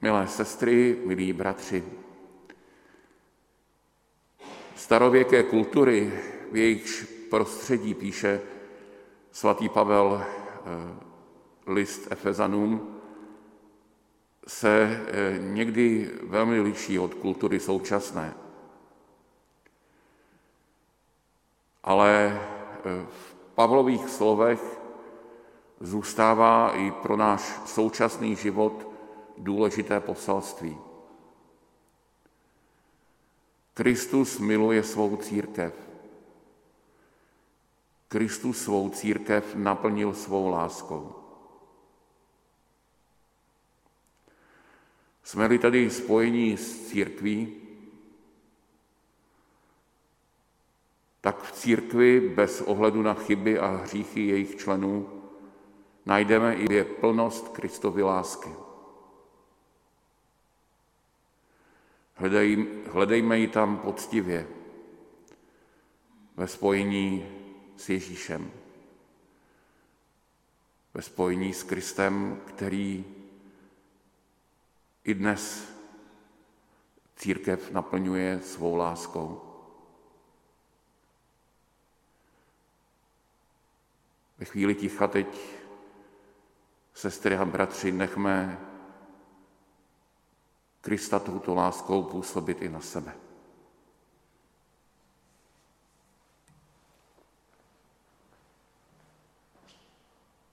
Milé sestry, milí bratři, starověké kultury, v jejichž prostředí píše svatý Pavel eh, list Efezanům, se eh, někdy velmi liší od kultury současné. Ale eh, v Pavlových slovech zůstává i pro náš současný život důležité poselství. Kristus miluje svou církev. Kristus svou církev naplnil svou láskou. Jsme-li tady spojení s církví, tak v církvi bez ohledu na chyby a hříchy jejich členů najdeme i plnost Kristovy lásky. Hledej, hledejme ji tam poctivě, ve spojení s Ježíšem, ve spojení s Kristem, který i dnes církev naplňuje svou láskou. Ve chvíli ticha teď, sestry a bratři, nechme Krista touto láskou působit i na sebe.